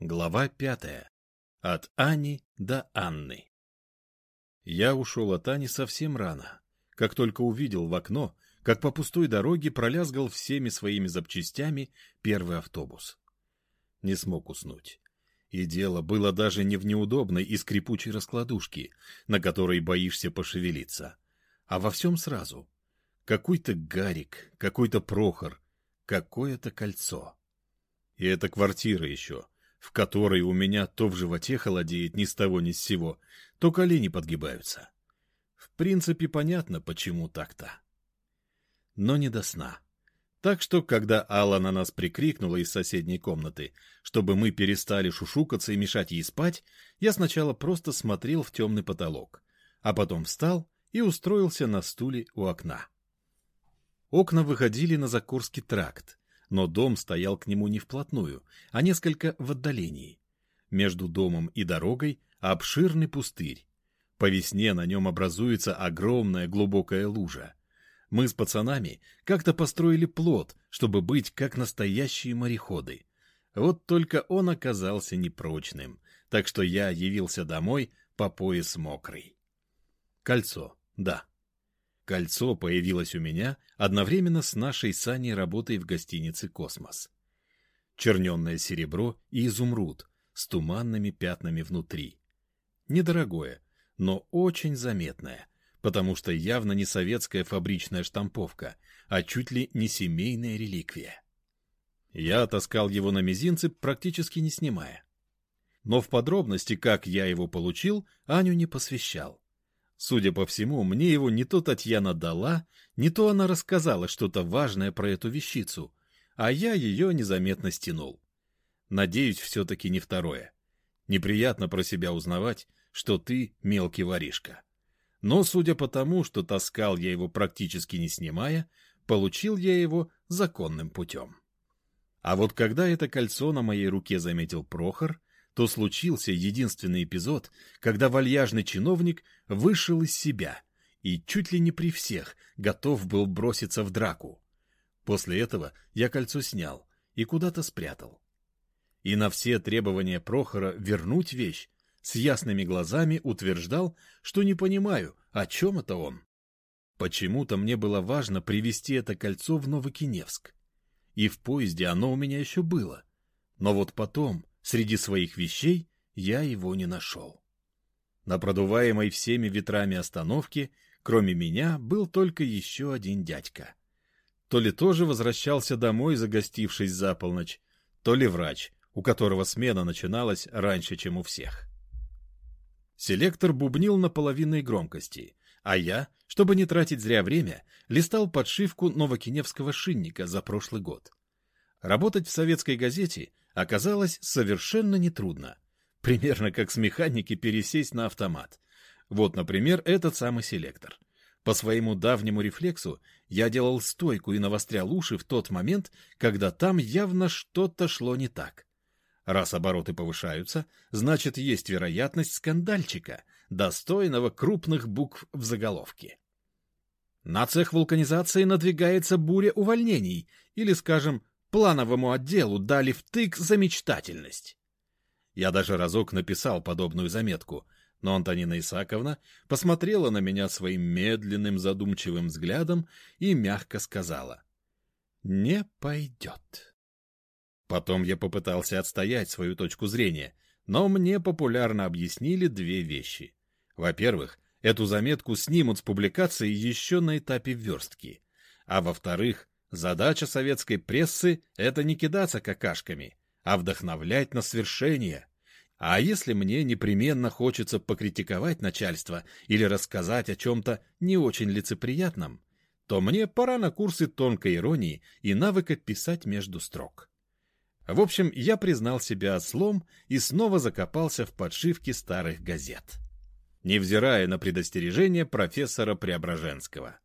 Глава пятая. От Ани до Анны. Я ушел от Ани совсем рано. Как только увидел в окно, как по пустой дороге пролязгал всеми своими запчастями первый автобус. Не смог уснуть. И дело было даже не в неудобной и скрипучей раскладушке, на которой боишься пошевелиться, а во всем сразу. Какой-то Гарик, какой-то Прохор, какое-то кольцо. И эта квартира еще — в которой у меня то в животе холодеет ни с того ни с сего, то колени подгибаются. В принципе, понятно, почему так-то. Но не до сна. Так что, когда Алла на нас прикрикнула из соседней комнаты, чтобы мы перестали шушукаться и мешать ей спать, я сначала просто смотрел в темный потолок, а потом встал и устроился на стуле у окна. Окна выходили на Закурский тракт, но дом стоял к нему не вплотную, а несколько в отдалении. Между домом и дорогой обширный пустырь. По весне на нем образуется огромная глубокая лужа. Мы с пацанами как-то построили плот, чтобы быть как настоящие мореходы. Вот только он оказался непрочным, так что я явился домой по пояс мокрый. Кольцо, да. Кольцо появилось у меня одновременно с нашей Саней работой в гостинице «Космос». Черненное серебро и изумруд с туманными пятнами внутри. Недорогое, но очень заметное, потому что явно не советская фабричная штамповка, а чуть ли не семейная реликвия. Я таскал его на мизинце, практически не снимая. Но в подробности, как я его получил, Аню не посвящал. Судя по всему, мне его не то Татьяна дала, не то она рассказала что-то важное про эту вещицу, а я ее незаметно стянул. Надеюсь, все-таки не второе. Неприятно про себя узнавать, что ты мелкий воришка. Но, судя по тому, что таскал я его практически не снимая, получил я его законным путем. А вот когда это кольцо на моей руке заметил Прохор, то случился единственный эпизод, когда вальяжный чиновник вышел из себя и чуть ли не при всех готов был броситься в драку. После этого я кольцо снял и куда-то спрятал. И на все требования Прохора вернуть вещь с ясными глазами утверждал, что не понимаю, о чем это он. Почему-то мне было важно привезти это кольцо в Новокиневск. И в поезде оно у меня еще было. Но вот потом, Среди своих вещей я его не нашел. На продуваемой всеми ветрами остановке, кроме меня, был только еще один дядька. То ли тоже возвращался домой, загостившись за полночь, то ли врач, у которого смена начиналась раньше, чем у всех. Селектор бубнил на половинной громкости, а я, чтобы не тратить зря время, листал подшивку новокиневского шинника за прошлый год. Работать в советской газете — оказалось совершенно нетрудно. Примерно как с механики пересесть на автомат. Вот, например, этот самый селектор. По своему давнему рефлексу я делал стойку и навострял уши в тот момент, когда там явно что-то шло не так. Раз обороты повышаются, значит, есть вероятность скандальчика, достойного крупных букв в заголовке. На цех вулканизации надвигается буря увольнений, или, скажем, плановому отделу дали втык за мечтательность. Я даже разок написал подобную заметку, но Антонина Исаковна посмотрела на меня своим медленным задумчивым взглядом и мягко сказала «Не пойдет». Потом я попытался отстоять свою точку зрения, но мне популярно объяснили две вещи. Во-первых, эту заметку снимут с публикации еще на этапе верстки, а во-вторых, Задача советской прессы — это не кидаться какашками, а вдохновлять на свершение. А если мне непременно хочется покритиковать начальство или рассказать о чем-то не очень лицеприятном, то мне пора на курсы тонкой иронии и навыка писать между строк. В общем, я признал себя ослом и снова закопался в подшивке старых газет, невзирая на предостережение профессора Преображенского.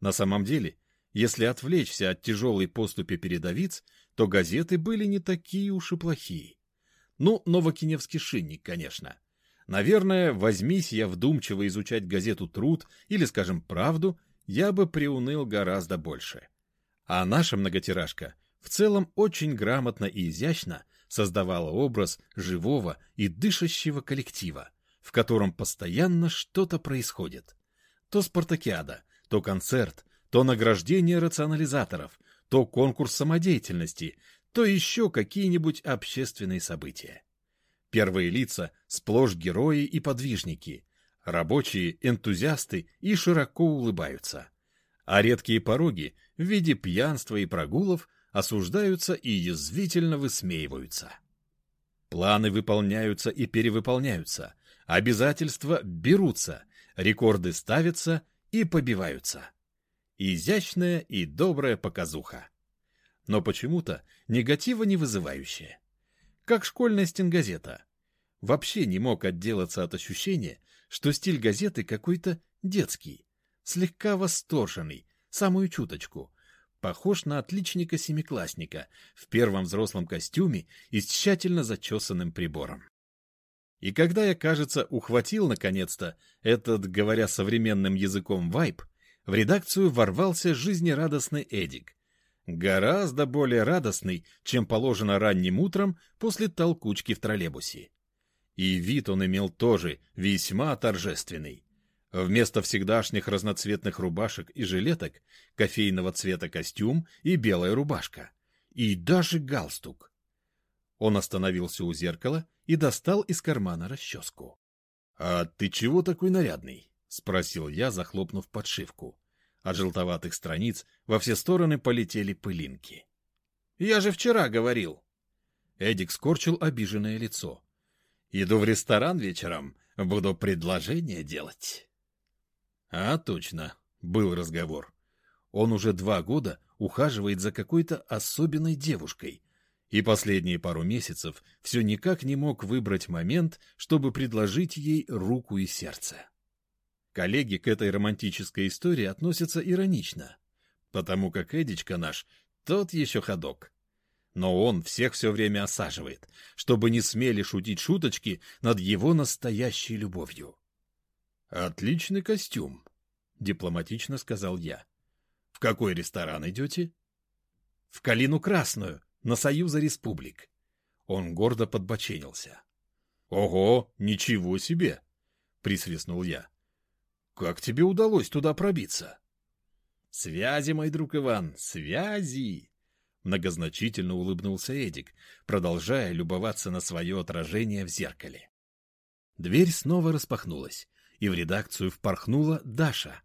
На самом деле, если отвлечься от тяжелой поступи передовиц, то газеты были не такие уж и плохие. Ну, Новокиневский шинник, конечно. Наверное, возьмись я вдумчиво изучать газету «Труд» или, скажем, «Правду», я бы приуныл гораздо больше. А наша многотиражка в целом очень грамотно и изящно создавала образ живого и дышащего коллектива, в котором постоянно что-то происходит. То спартакиада, то концерт, то награждение рационализаторов, то конкурс самодеятельности, то еще какие-нибудь общественные события. Первые лица сплошь герои и подвижники, рабочие, энтузиасты и широко улыбаются. А редкие пороги в виде пьянства и прогулов осуждаются и язвительно высмеиваются. Планы выполняются и перевыполняются, обязательства берутся, рекорды ставятся и побиваются. Изящная и добрая показуха. Но почему-то негатива не вызывающая. Как школьная стенгазета. Вообще не мог отделаться от ощущения, что стиль газеты какой-то детский, слегка восторженный, самую чуточку, похож на отличника-семиклассника в первом взрослом костюме и с тщательно зачесанным прибором. И когда я, кажется, ухватил наконец-то этот, говоря современным языком, вайб, в редакцию ворвался жизнерадостный Эдик. Гораздо более радостный, чем положено ранним утром после толкучки в троллейбусе. И вид он имел тоже весьма торжественный. Вместо всегдашних разноцветных рубашек и жилеток, кофейного цвета костюм и белая рубашка. И даже галстук. Он остановился у зеркала и достал из кармана расческу. — А ты чего такой нарядный? — спросил я, захлопнув подшивку. От желтоватых страниц во все стороны полетели пылинки. — Я же вчера говорил. Эдик скорчил обиженное лицо. Иду в ресторан вечером, буду предложение делать. А, точно, был разговор. Он уже два года ухаживает за какой-то особенной девушкой, и последние пару месяцев все никак не мог выбрать момент, чтобы предложить ей руку и сердце. Коллеги к этой романтической истории относятся иронично, потому как Эдичка наш тот еще ходок но он всех все время осаживает, чтобы не смели шутить шуточки над его настоящей любовью. «Отличный костюм», — дипломатично сказал я. «В какой ресторан идете?» «В Калину Красную, на Союза Республик». Он гордо подбоченился. «Ого, ничего себе!» — присвистнул я. «Как тебе удалось туда пробиться?» «Связи, мой друг Иван, связи!» Многозначительно улыбнулся Эдик, продолжая любоваться на свое отражение в зеркале. Дверь снова распахнулась, и в редакцию впорхнула Даша,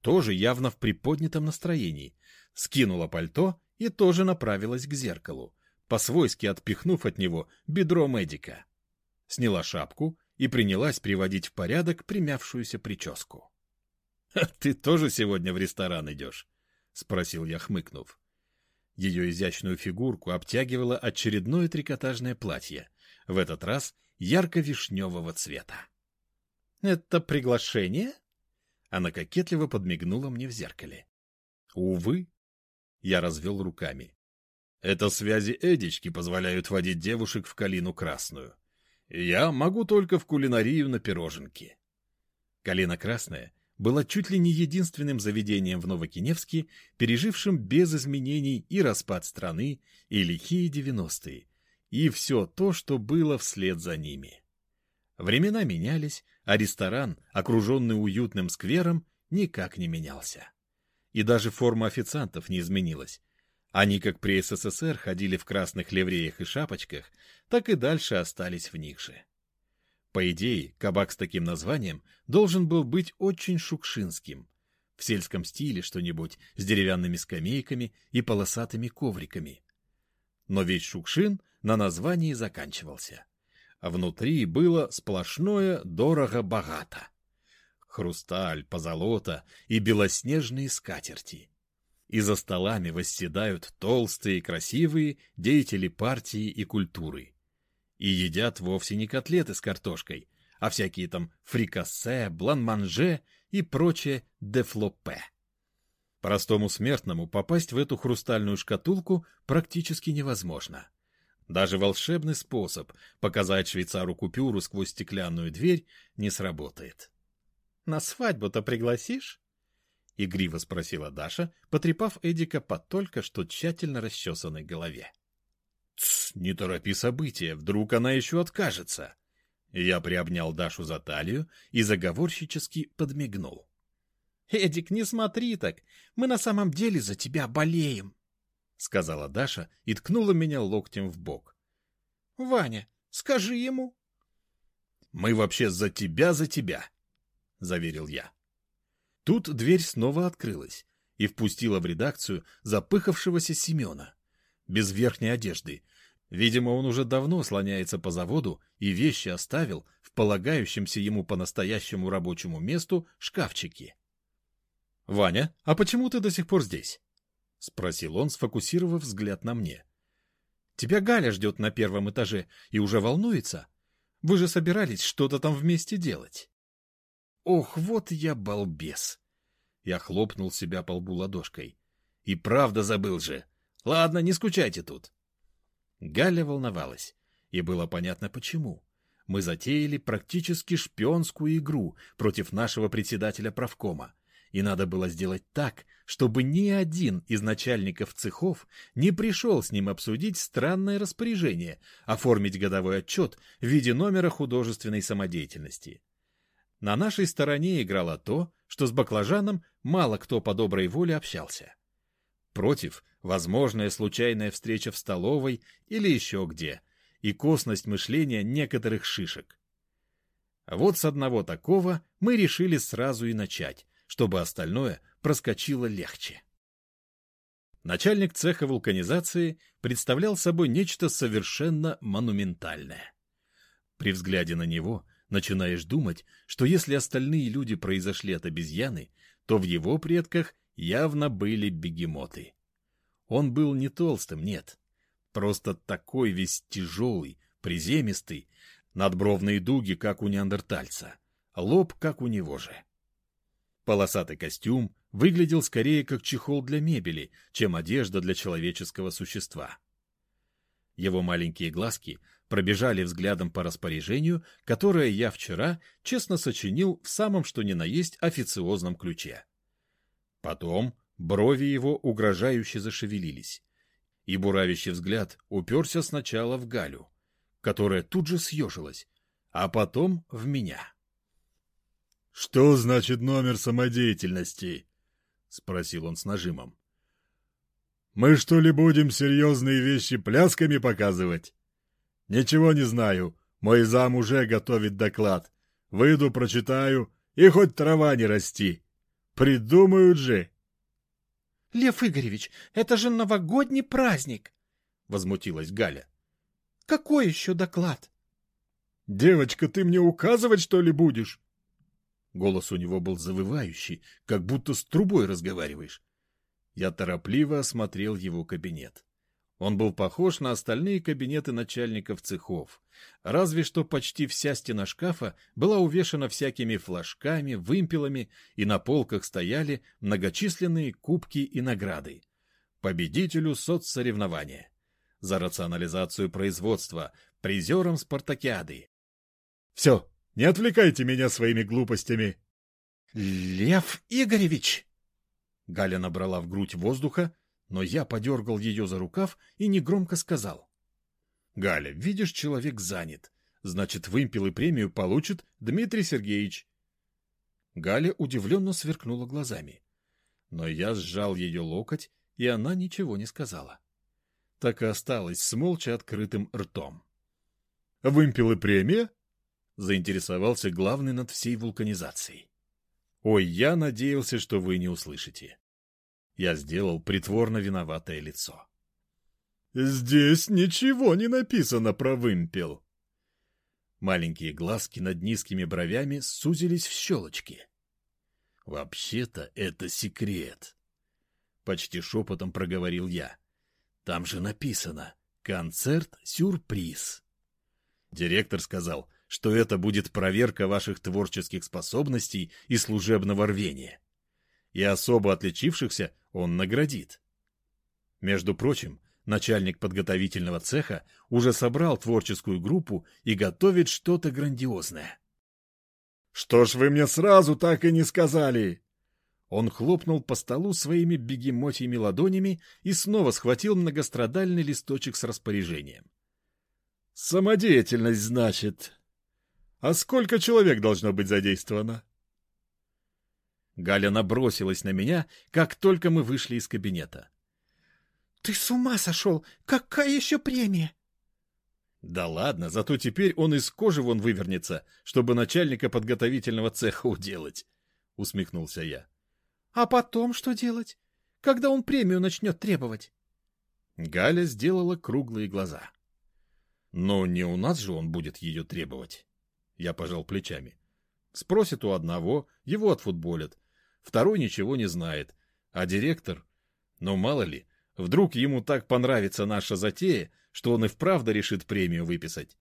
тоже явно в приподнятом настроении, скинула пальто и тоже направилась к зеркалу, по-свойски отпихнув от него бедро Эдика. Сняла шапку и принялась приводить в порядок примявшуюся прическу. — Ты тоже сегодня в ресторан идешь? — спросил я, хмыкнув. Ее изящную фигурку обтягивало очередное трикотажное платье, в этот раз ярко-вишневого цвета. «Это приглашение?» Она кокетливо подмигнула мне в зеркале. «Увы», — я развел руками. «Это связи Эдички позволяют водить девушек в калину красную. Я могу только в кулинарию на пироженки». Калина красная была чуть ли не единственным заведением в Новокиневске, пережившим без изменений и распад страны, и лихие девяностые, и все то, что было вслед за ними. Времена менялись, а ресторан, окруженный уютным сквером, никак не менялся. И даже форма официантов не изменилась. Они, как при СССР, ходили в красных ливреях и шапочках, так и дальше остались в них же. По идее, кабак с таким названием должен был быть очень шукшинским. В сельском стиле что-нибудь с деревянными скамейками и полосатыми ковриками. Но весь Шукшин на названии заканчивался. А внутри было сплошное дорого-богато. Хрусталь, позолота и белоснежные скатерти. И за столами восседают толстые красивые деятели партии и культуры и едят вовсе не котлеты с картошкой, а всякие там фрикассе, блан-манже и прочее дефлопе. Простому смертному попасть в эту хрустальную шкатулку практически невозможно. Даже волшебный способ показать швейцару купюру сквозь стеклянную дверь не сработает. — На свадьбу-то пригласишь? — игриво спросила Даша, потрепав Эдика по только что тщательно расчесанной голове. Тс, не торопи события, вдруг она еще откажется. Я приобнял Дашу за талию и заговорщически подмигнул. — Эдик, не смотри так, мы на самом деле за тебя болеем, — сказала Даша и ткнула меня локтем в бок. — Ваня, скажи ему. — Мы вообще за тебя, за тебя, — заверил я. Тут дверь снова открылась и впустила в редакцию запыхавшегося Семена. Без верхней одежды. Видимо, он уже давно слоняется по заводу и вещи оставил в полагающемся ему по-настоящему рабочему месту шкафчике. — Ваня, а почему ты до сих пор здесь? — спросил он, сфокусировав взгляд на мне. — Тебя Галя ждет на первом этаже и уже волнуется. Вы же собирались что-то там вместе делать. Ох, вот я балбес! Я хлопнул себя по лбу ладошкой. И правда забыл же. Ладно, не скучайте тут. Галя волновалась, и было понятно почему. Мы затеяли практически шпионскую игру против нашего председателя правкома, и надо было сделать так, чтобы ни один из начальников цехов не пришел с ним обсудить странное распоряжение, оформить годовой отчет в виде номера художественной самодеятельности. На нашей стороне играло то, что с баклажаном мало кто по доброй воле общался. Против — возможная случайная встреча в столовой или еще где, и косность мышления некоторых шишек. Вот с одного такого мы решили сразу и начать, чтобы остальное проскочило легче. Начальник цеха вулканизации представлял собой нечто совершенно монументальное. При взгляде на него начинаешь думать, что если остальные люди произошли от обезьяны, то в его предках явно были бегемоты. Он был не толстым, нет. Просто такой весь тяжелый, приземистый, надбровные дуги, как у неандертальца, лоб, как у него же. Полосатый костюм выглядел скорее как чехол для мебели, чем одежда для человеческого существа. Его маленькие глазки пробежали взглядом по распоряжению, которое я вчера честно сочинил в самом что ни на есть официозном ключе. Потом брови его угрожающе зашевелились, и буравящий взгляд уперся сначала в Галю, которая тут же съежилась, а потом в меня. — Что значит номер самодеятельности? — спросил он с нажимом. Мы что ли будем серьезные вещи плясками показывать? Ничего не знаю. Мой зам уже готовит доклад. Выйду, прочитаю, и хоть трава не расти. Придумают же. — Лев Игоревич, это же новогодний праздник! — возмутилась Галя. — Какой еще доклад? — Девочка, ты мне указывать, что ли, будешь? Голос у него был завывающий, как будто с трубой разговариваешь. Я торопливо осмотрел его кабинет. Он был похож на остальные кабинеты начальников цехов, разве что почти вся стена шкафа была увешана всякими флажками, вымпелами, и на полках стояли многочисленные кубки и награды. Победителю соцсоревнования. За рационализацию производства, призером спартакиады. «Все, не отвлекайте меня своими глупостями!» «Лев Игоревич!» Галя набрала в грудь воздуха, но я подергал ее за рукав и негромко сказал. — Галя, видишь, человек занят. Значит, вымпел и премию получит Дмитрий Сергеевич. Галя удивленно сверкнула глазами. Но я сжал ее локоть, и она ничего не сказала. Так и осталась с молча открытым ртом. — Вымпел и премия? — заинтересовался главный над всей вулканизацией. Ой, я надеялся, что вы не услышите. Я сделал притворно виноватое лицо. Здесь ничего не написано про вымпел. Маленькие глазки над низкими бровями сузились в щелочки. Вообще-то это секрет. Почти шепотом проговорил я. Там же написано «Концерт-сюрприз». Директор сказал, что это будет проверка ваших творческих способностей и служебного рвения. И особо отличившихся он наградит. Между прочим, начальник подготовительного цеха уже собрал творческую группу и готовит что-то грандиозное. — Что ж вы мне сразу так и не сказали? Он хлопнул по столу своими бегемотьими ладонями и снова схватил многострадальный листочек с распоряжением. «Самодеятельность, значит. А сколько человек должно быть задействовано?» Галя набросилась на меня, как только мы вышли из кабинета. «Ты с ума сошел! Какая еще премия?» «Да ладно, зато теперь он из кожи вон вывернется, чтобы начальника подготовительного цеха уделать», — усмехнулся я. «А потом что делать? Когда он премию начнет требовать?» Галя сделала круглые глаза. «Но не у нас же он будет ее требовать», — я пожал плечами. «Спросит у одного, его отфутболят, второй ничего не знает, а директор... Ну, мало ли, вдруг ему так понравится наша затея, что он и вправду решит премию выписать.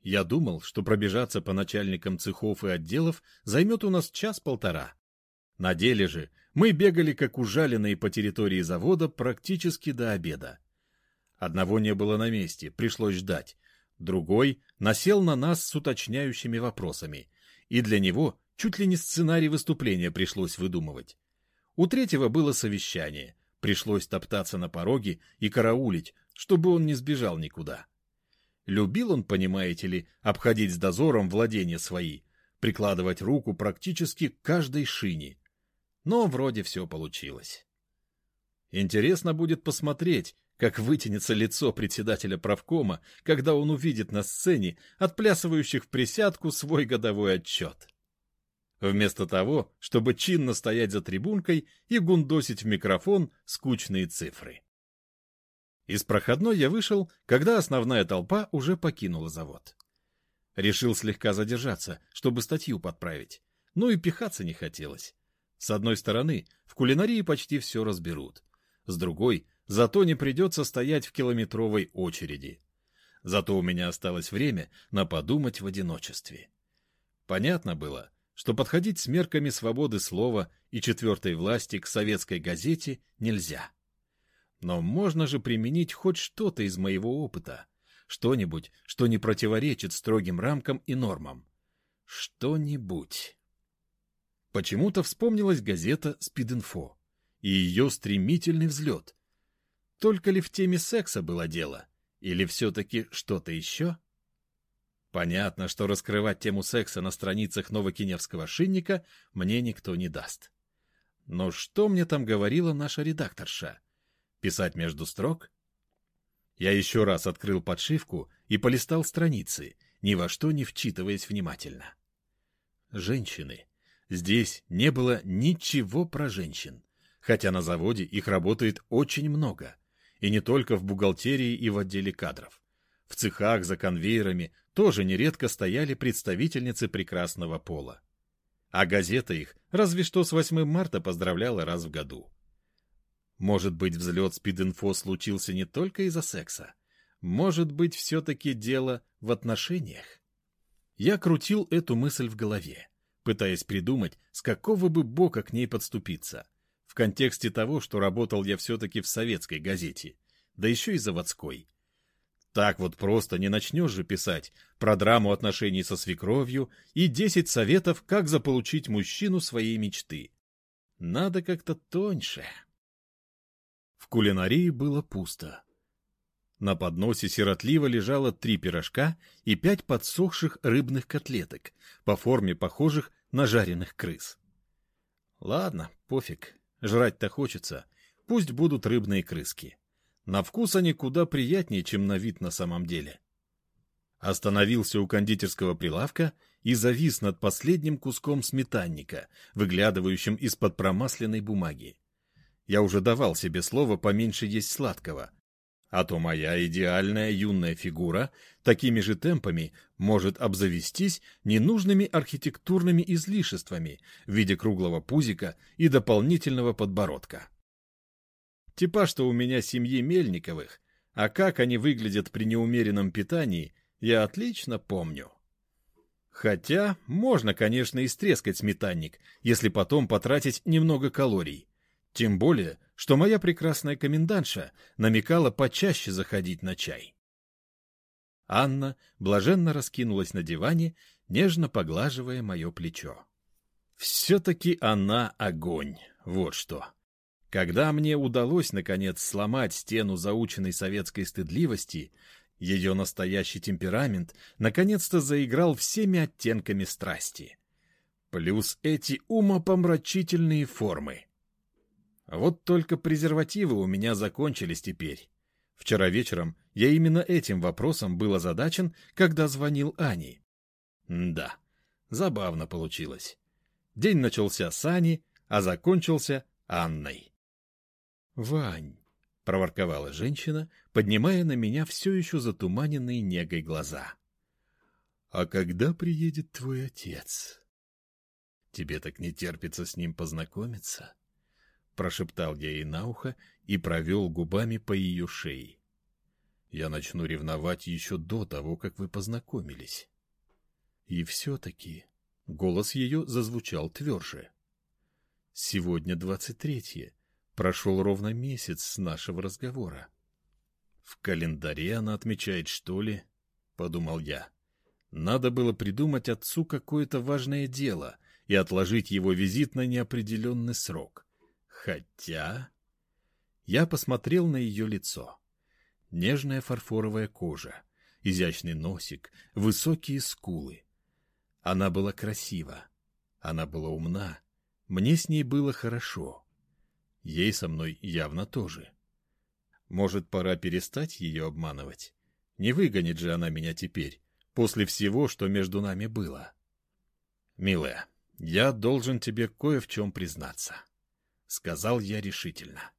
Я думал, что пробежаться по начальникам цехов и отделов займет у нас час-полтора. На деле же мы бегали как ужаленные по территории завода практически до обеда. Одного не было на месте, пришлось ждать. Другой насел на нас с уточняющими вопросами, и для него Чуть ли не сценарий выступления пришлось выдумывать. У третьего было совещание. Пришлось топтаться на пороге и караулить, чтобы он не сбежал никуда. Любил он, понимаете ли, обходить с дозором владения свои, прикладывать руку практически к каждой шине. Но вроде все получилось. Интересно будет посмотреть, как вытянется лицо председателя правкома, когда он увидит на сцене отплясывающих в присядку свой годовой отчет вместо того, чтобы чинно стоять за трибункой и гундосить в микрофон скучные цифры. Из проходной я вышел, когда основная толпа уже покинула завод. Решил слегка задержаться, чтобы статью подправить. Ну и пихаться не хотелось. С одной стороны, в кулинарии почти все разберут. С другой, зато не придется стоять в километровой очереди. Зато у меня осталось время на подумать в одиночестве. Понятно было, что подходить с мерками свободы слова и четвертой власти к советской газете нельзя. Но можно же применить хоть что-то из моего опыта, что-нибудь, что не противоречит строгим рамкам и нормам. Что-нибудь. Почему-то вспомнилась газета «Спидинфо» и ее стремительный взлет. Только ли в теме секса было дело? Или все-таки что-то еще? Понятно, что раскрывать тему секса на страницах Новокиневского шинника мне никто не даст. Но что мне там говорила наша редакторша? Писать между строк? Я еще раз открыл подшивку и полистал страницы, ни во что не вчитываясь внимательно. Женщины. Здесь не было ничего про женщин, хотя на заводе их работает очень много, и не только в бухгалтерии и в отделе кадров. В цехах за конвейерами тоже нередко стояли представительницы прекрасного пола. А газета их разве что с 8 марта поздравляла раз в году. Может быть, взлет спид-инфо случился не только из-за секса. Может быть, все-таки дело в отношениях? Я крутил эту мысль в голове, пытаясь придумать, с какого бы бока к ней подступиться. В контексте того, что работал я все-таки в советской газете, да еще и заводской. Так вот просто не начнешь же писать про драму отношений со свекровью и десять советов, как заполучить мужчину своей мечты. Надо как-то тоньше. В кулинарии было пусто. На подносе сиротливо лежало три пирожка и пять подсохших рыбных котлеток, по форме похожих на жареных крыс. Ладно, пофиг, жрать-то хочется, пусть будут рыбные крыски. На вкус они куда приятнее, чем на вид на самом деле. Остановился у кондитерского прилавка и завис над последним куском сметанника, выглядывающим из-под промасленной бумаги. Я уже давал себе слово поменьше есть сладкого, а то моя идеальная юная фигура такими же темпами может обзавестись ненужными архитектурными излишествами в виде круглого пузика и дополнительного подбородка. Типа, что у меня семьи Мельниковых, а как они выглядят при неумеренном питании, я отлично помню. Хотя можно, конечно, и стрескать сметанник, если потом потратить немного калорий. Тем более, что моя прекрасная комендантша намекала почаще заходить на чай. Анна блаженно раскинулась на диване, нежно поглаживая мое плечо. Все-таки она огонь, вот что. Когда мне удалось, наконец, сломать стену заученной советской стыдливости, ее настоящий темперамент наконец-то заиграл всеми оттенками страсти. Плюс эти умопомрачительные формы. Вот только презервативы у меня закончились теперь. Вчера вечером я именно этим вопросом был озадачен, когда звонил Ани. да, забавно получилось. День начался с Ани, а закончился Анной. «Вань», — проворковала женщина, поднимая на меня все еще затуманенные негой глаза. «А когда приедет твой отец?» «Тебе так не терпится с ним познакомиться?» Прошептал я ей на ухо и провел губами по ее шее. «Я начну ревновать еще до того, как вы познакомились». И все-таки голос ее зазвучал тверже. «Сегодня двадцать третье. Прошел ровно месяц с нашего разговора. В календаре она отмечает, что ли? Подумал я. Надо было придумать отцу какое-то важное дело и отложить его визит на неопределенный срок. Хотя... Я посмотрел на ее лицо. Нежная фарфоровая кожа, изящный носик, высокие скулы. Она была красива, она была умна, мне с ней было хорошо. Ей со мной явно тоже. Может, пора перестать ее обманывать? Не выгонит же она меня теперь, после всего, что между нами было. Милая, я должен тебе кое в чем признаться, — сказал я решительно.